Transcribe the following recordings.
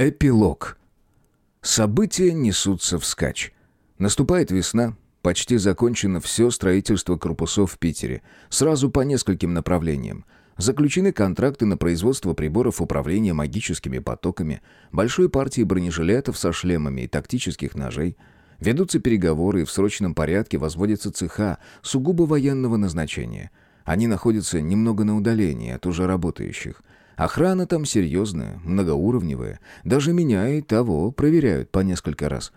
Эпилог. События несутся вскачь. Наступает весна, почти закончено все строительство корпусов в Питере, сразу по нескольким направлениям. Заключены контракты на производство приборов управления магическими потоками, большой партии бронежилетов со шлемами и тактических ножей. Ведутся переговоры и в срочном порядке возводятся цеха сугубо военного назначения. Они находятся немного на удалении от уже работающих – Охрана там серьезная, многоуровневая. Даже меня и того проверяют по несколько раз.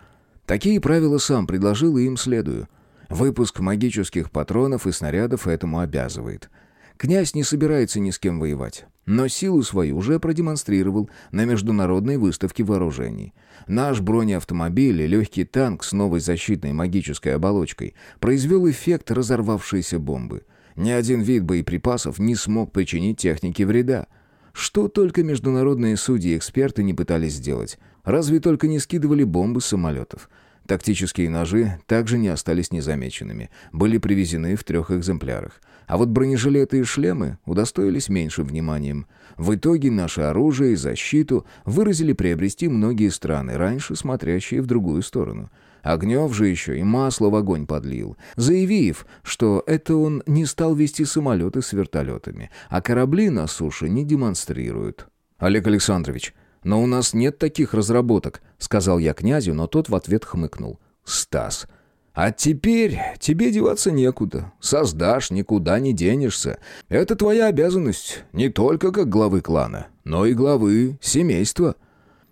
Такие правила сам предложил и им следую. Выпуск магических патронов и снарядов этому обязывает. Князь не собирается ни с кем воевать, но силу свою уже продемонстрировал на международной выставке вооружений. Наш бронеавтомобиль и легкий танк с новой защитной магической оболочкой произвел эффект разорвавшейся бомбы. Ни один вид боеприпасов не смог причинить технике вреда. Что только международные судьи и эксперты не пытались сделать. Разве только не скидывали бомбы с самолетов. Тактические ножи также не остались незамеченными. Были привезены в трех экземплярах. А вот бронежилеты и шлемы удостоились меньшим вниманием. В итоге наше оружие и защиту выразили приобрести многие страны, раньше смотрящие в другую сторону. Огнев же еще и масло в огонь подлил, заявив, что это он не стал вести самолеты с вертолетами, а корабли на суше не демонстрируют. «Олег Александрович, но у нас нет таких разработок», — сказал я князю, но тот в ответ хмыкнул. «Стас, а теперь тебе деваться некуда. Создашь, никуда не денешься. Это твоя обязанность не только как главы клана, но и главы семейства».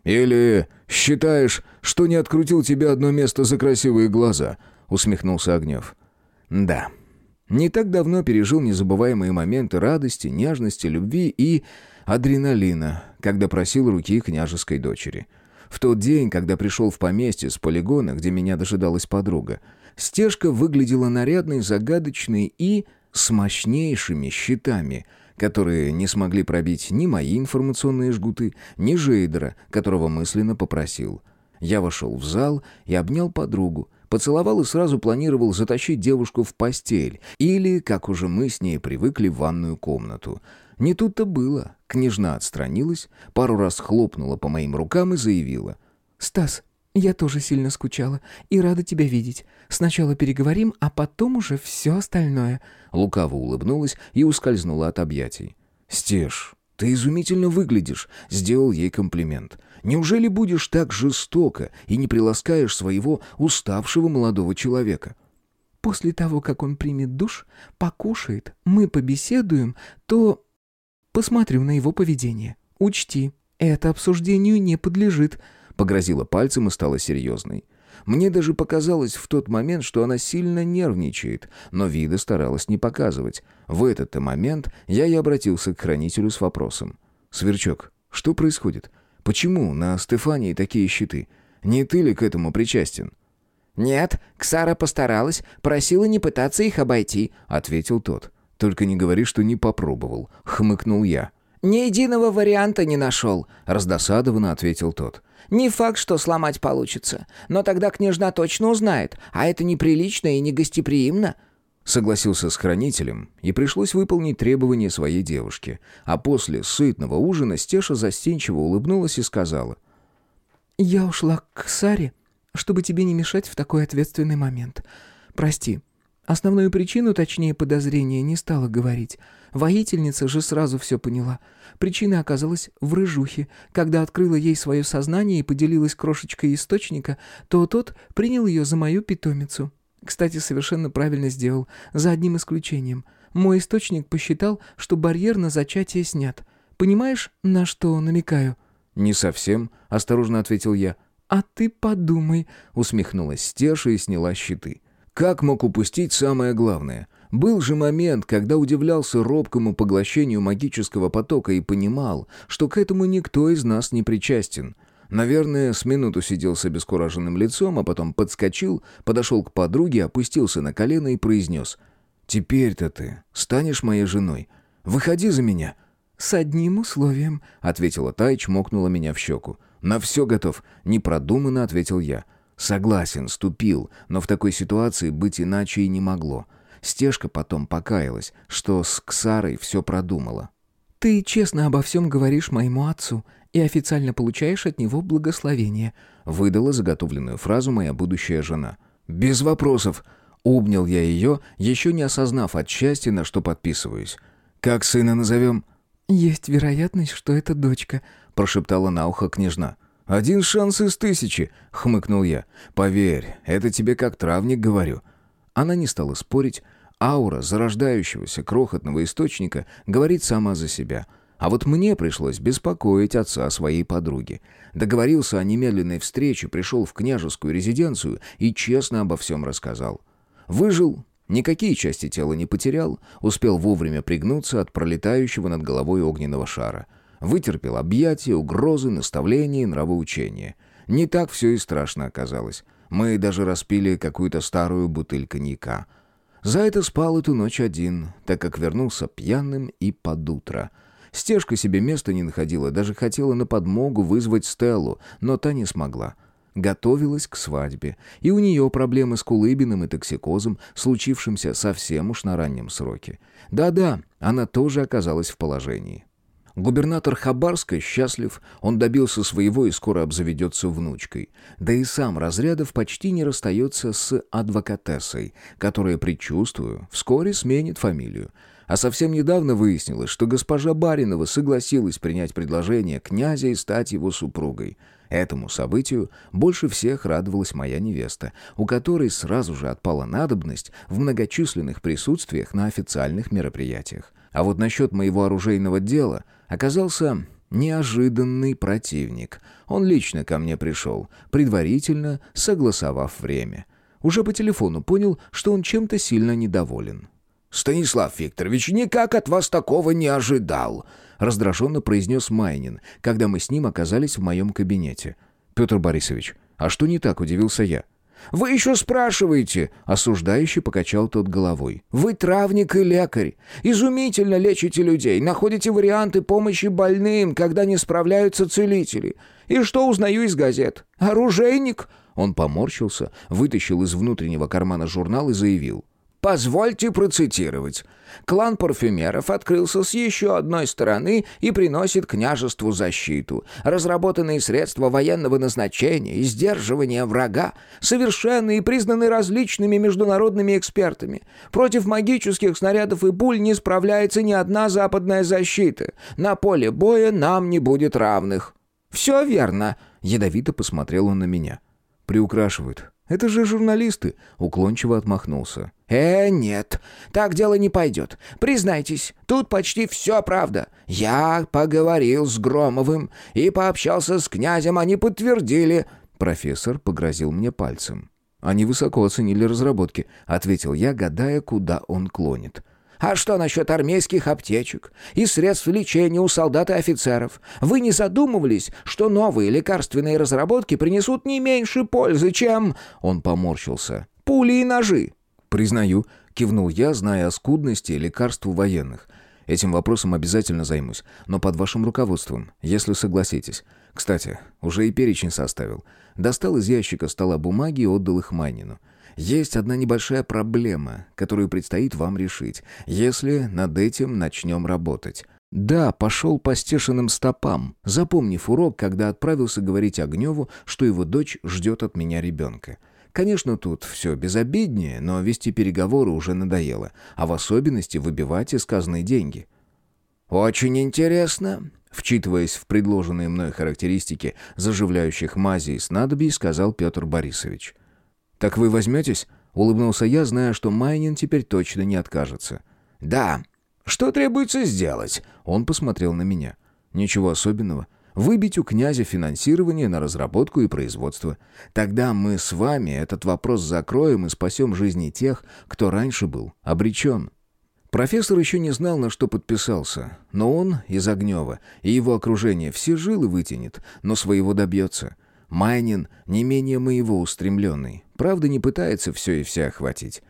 «Или считаешь, что не открутил тебе одно место за красивые глаза?» — усмехнулся Огнев. «Да. Не так давно пережил незабываемые моменты радости, нежности, любви и адреналина, когда просил руки княжеской дочери. В тот день, когда пришел в поместье с полигона, где меня дожидалась подруга, стежка выглядела нарядной, загадочной и с мощнейшими щитами — которые не смогли пробить ни мои информационные жгуты, ни Жейдера, которого мысленно попросил. Я вошел в зал и обнял подругу, поцеловал и сразу планировал затащить девушку в постель или, как уже мы с ней привыкли, в ванную комнату. Не тут-то было. Княжна отстранилась, пару раз хлопнула по моим рукам и заявила. «Стас, я тоже сильно скучала и рада тебя видеть. Сначала переговорим, а потом уже все остальное». Лукаво улыбнулась и ускользнула от объятий. «Стеж, ты изумительно выглядишь», — сделал ей комплимент. «Неужели будешь так жестоко и не приласкаешь своего уставшего молодого человека?» «После того, как он примет душ, покушает, мы побеседуем, то посмотрю на его поведение. Учти, это обсуждению не подлежит», — погрозила пальцем и стала серьезной. Мне даже показалось в тот момент, что она сильно нервничает, но вида старалась не показывать. В этот-то момент я и обратился к хранителю с вопросом. «Сверчок, что происходит? Почему на Стефании такие щиты? Не ты ли к этому причастен?» «Нет, Ксара постаралась, просила не пытаться их обойти», — ответил тот. «Только не говори, что не попробовал», — хмыкнул я. «Ни единого варианта не нашел», — раздосадованно ответил тот. Не факт, что сломать получится. Но тогда княжна точно узнает, а это неприлично и негостеприимно». Согласился с хранителем, и пришлось выполнить требования своей девушки. А после сытного ужина Стеша застенчиво улыбнулась и сказала. «Я ушла к Саре, чтобы тебе не мешать в такой ответственный момент. Прости, Основную причину, точнее подозрение, не стала говорить. Воительница же сразу все поняла. Причина оказалась в рыжухе. Когда открыла ей свое сознание и поделилась крошечкой источника, то тот принял ее за мою питомицу. Кстати, совершенно правильно сделал, за одним исключением. Мой источник посчитал, что барьер на зачатие снят. Понимаешь, на что намекаю?» «Не совсем», — осторожно ответил я. «А ты подумай», — усмехнулась Стеша и сняла щиты. Как мог упустить самое главное? Был же момент, когда удивлялся робкому поглощению магического потока и понимал, что к этому никто из нас не причастен. Наверное, с минуту сидел с обескураженным лицом, а потом подскочил, подошел к подруге, опустился на колено и произнес «Теперь-то ты станешь моей женой. Выходи за меня». «С одним условием», — ответила та и чмокнула меня в щеку. «На все готов», — непродуманно ответил я. Согласен, ступил, но в такой ситуации быть иначе и не могло. Стежка потом покаялась, что с Ксарой все продумала. «Ты честно обо всем говоришь моему отцу. и официально получаешь от него благословение», выдала заготовленную фразу моя будущая жена. «Без вопросов», Обнял я ее, еще не осознав от счастья, на что подписываюсь. «Как сына назовем?» «Есть вероятность, что это дочка», — прошептала на ухо княжна. «Один шанс из тысячи», — хмыкнул я. «Поверь, это тебе как травник говорю». Она не стала спорить. Аура зарождающегося крохотного источника говорит сама за себя. А вот мне пришлось беспокоить отца своей подруги. Договорился о немедленной встрече, пришел в княжескую резиденцию и честно обо всем рассказал. Выжил, никакие части тела не потерял, успел вовремя пригнуться от пролетающего над головой огненного шара. Вытерпел объятия, угрозы, наставления и нравоучения. Не так все и страшно оказалось. Мы даже распили какую-то старую бутыль коньяка. За это спал эту ночь один, так как вернулся пьяным и под утро. Стежка себе места не находила, даже хотела на подмогу вызвать Стеллу, но та не смогла готовилась к свадьбе, и у нее проблемы с кулыбиным и токсикозом, случившимся совсем уж на раннем сроке. Да-да, она тоже оказалась в положении. Губернатор Хабарска счастлив, он добился своего и скоро обзаведется внучкой. Да и сам Разрядов почти не расстается с адвокатессой, которая, предчувствую, вскоре сменит фамилию. А совсем недавно выяснилось, что госпожа Баринова согласилась принять предложение князя и стать его супругой – Этому событию больше всех радовалась моя невеста, у которой сразу же отпала надобность в многочисленных присутствиях на официальных мероприятиях. А вот насчет моего оружейного дела оказался неожиданный противник. Он лично ко мне пришел, предварительно согласовав время. Уже по телефону понял, что он чем-то сильно недоволен. «Станислав Викторович, никак от вас такого не ожидал!» раздраженно произнес Майнин, когда мы с ним оказались в моем кабинете. «Петр Борисович, а что не так?» – удивился я. «Вы еще спрашиваете?» — осуждающий покачал тот головой. «Вы травник и лекарь. Изумительно лечите людей, находите варианты помощи больным, когда не справляются целители. И что узнаю из газет? Оружейник?» Он поморщился, вытащил из внутреннего кармана журнал и заявил. Позвольте процитировать. Клан парфюмеров открылся с еще одной стороны и приносит княжеству защиту. Разработанные средства военного назначения и сдерживания врага совершенны и признаны различными международными экспертами. Против магических снарядов и пуль не справляется ни одна западная защита. На поле боя нам не будет равных. «Все верно», — ядовито посмотрел он на меня. «Приукрашивают. Это же журналисты», — уклончиво отмахнулся. «Э, нет, так дело не пойдет. Признайтесь, тут почти все правда. Я поговорил с Громовым и пообщался с князем, они подтвердили...» Профессор погрозил мне пальцем. «Они высоко оценили разработки», — ответил я, гадая, куда он клонит. А что насчет армейских аптечек и средств лечения у солдат и офицеров? Вы не задумывались, что новые лекарственные разработки принесут не меньше пользы, чем...» Он поморщился. «Пули и ножи». «Признаю», — кивнул я, зная о скудности лекарств у военных. «Этим вопросом обязательно займусь, но под вашим руководством, если согласитесь. Кстати, уже и перечень составил. Достал из ящика стола бумаги и отдал их Майнину. Есть одна небольшая проблема, которую предстоит вам решить, если над этим начнем работать. Да, пошел по стешенным стопам, запомнив урок, когда отправился говорить Огневу, что его дочь ждет от меня ребенка. Конечно, тут все безобиднее, но вести переговоры уже надоело, а в особенности выбивать из казны деньги. «Очень интересно», вчитываясь в предложенные мной характеристики заживляющих мазей и снадобий, сказал Петр Борисович. «Так вы возьметесь?» — улыбнулся я, зная, что Майнин теперь точно не откажется. «Да. Что требуется сделать?» Он посмотрел на меня. «Ничего особенного. Выбить у князя финансирование на разработку и производство. Тогда мы с вами этот вопрос закроем и спасем жизни тех, кто раньше был обречен». Профессор еще не знал, на что подписался, но он из Огнева и его окружение все жилы вытянет, но своего добьется. Майнин не менее моего устремленный. Правда, не пытается все и вся охватить.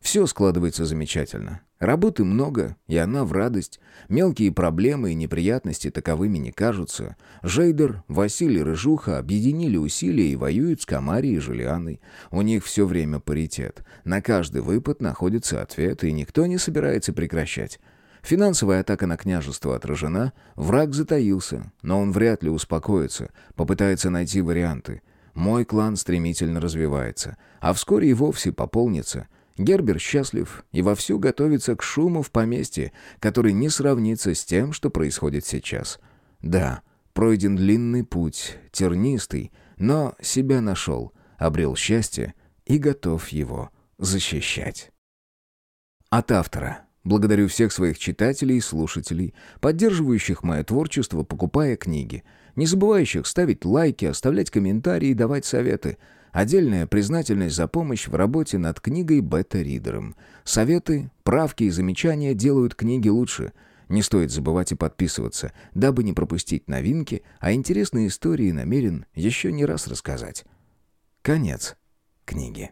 Все складывается замечательно. Работы много, и она в радость. Мелкие проблемы и неприятности таковыми не кажутся. Жейдер, Василий Рыжуха объединили усилия и воюют с Камарией и Жулианой. У них все время паритет. На каждый выпад находится ответ, и никто не собирается прекращать. Финансовая атака на княжество отражена, враг затаился, но он вряд ли успокоится, попытается найти варианты. Мой клан стремительно развивается, а вскоре и вовсе пополнится. Гербер счастлив и вовсю готовится к шуму в поместье, который не сравнится с тем, что происходит сейчас. Да, пройден длинный путь, тернистый, но себя нашел, обрел счастье и готов его защищать. От автора. Благодарю всех своих читателей и слушателей, поддерживающих мое творчество, покупая книги, не забывающих ставить лайки, оставлять комментарии и давать советы. Отдельная признательность за помощь в работе над книгой бета-ридером. Советы, правки и замечания делают книги лучше. Не стоит забывать и подписываться, дабы не пропустить новинки, а интересные истории намерен еще не раз рассказать. Конец книги.